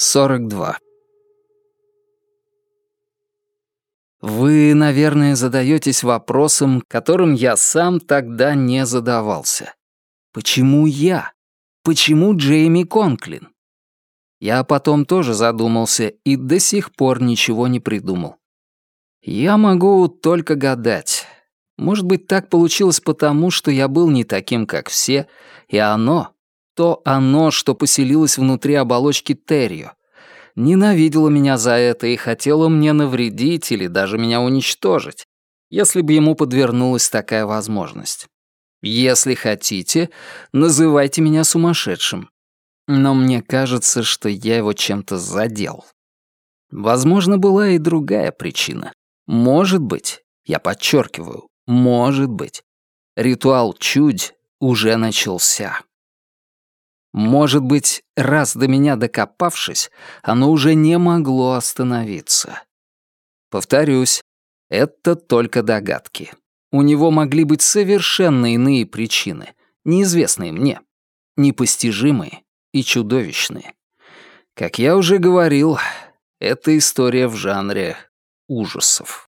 42. Вы, наверное, задаетесь вопросом, которым я сам тогда не задавался. Почему я? Почему Джейми Конклин? Я потом тоже задумался и до сих пор ничего не придумал. Я могу только гадать. Может быть, так получилось потому, что я был не таким, как все, и оно, то оно, что поселилось внутри оболочки Террио, ненавидело меня за это и хотело мне навредить или даже меня уничтожить, если бы ему подвернулась такая возможность. Если хотите, называйте меня сумасшедшим. Но мне кажется, что я его чем-то задел. Возможно, была и другая причина. Может быть, я подчеркиваю, может быть, ритуал чудь уже начался. Может быть, раз до меня докопавшись, оно уже не могло остановиться. Повторюсь, это только догадки. У него могли быть совершенно иные причины, неизвестные мне, непостижимые и чудовищные. Как я уже говорил, это история в жанре ужасов.